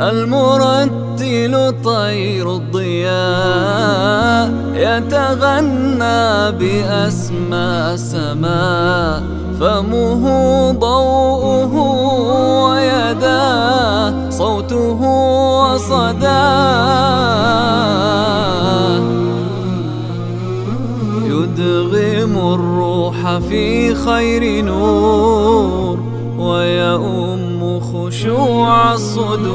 المرتل طير الضياء يتغنى بأسمى سماء فمه ضوءه ويداه صوته وصداه يدغم الروح في خير نور ويؤم خشوع الصدور.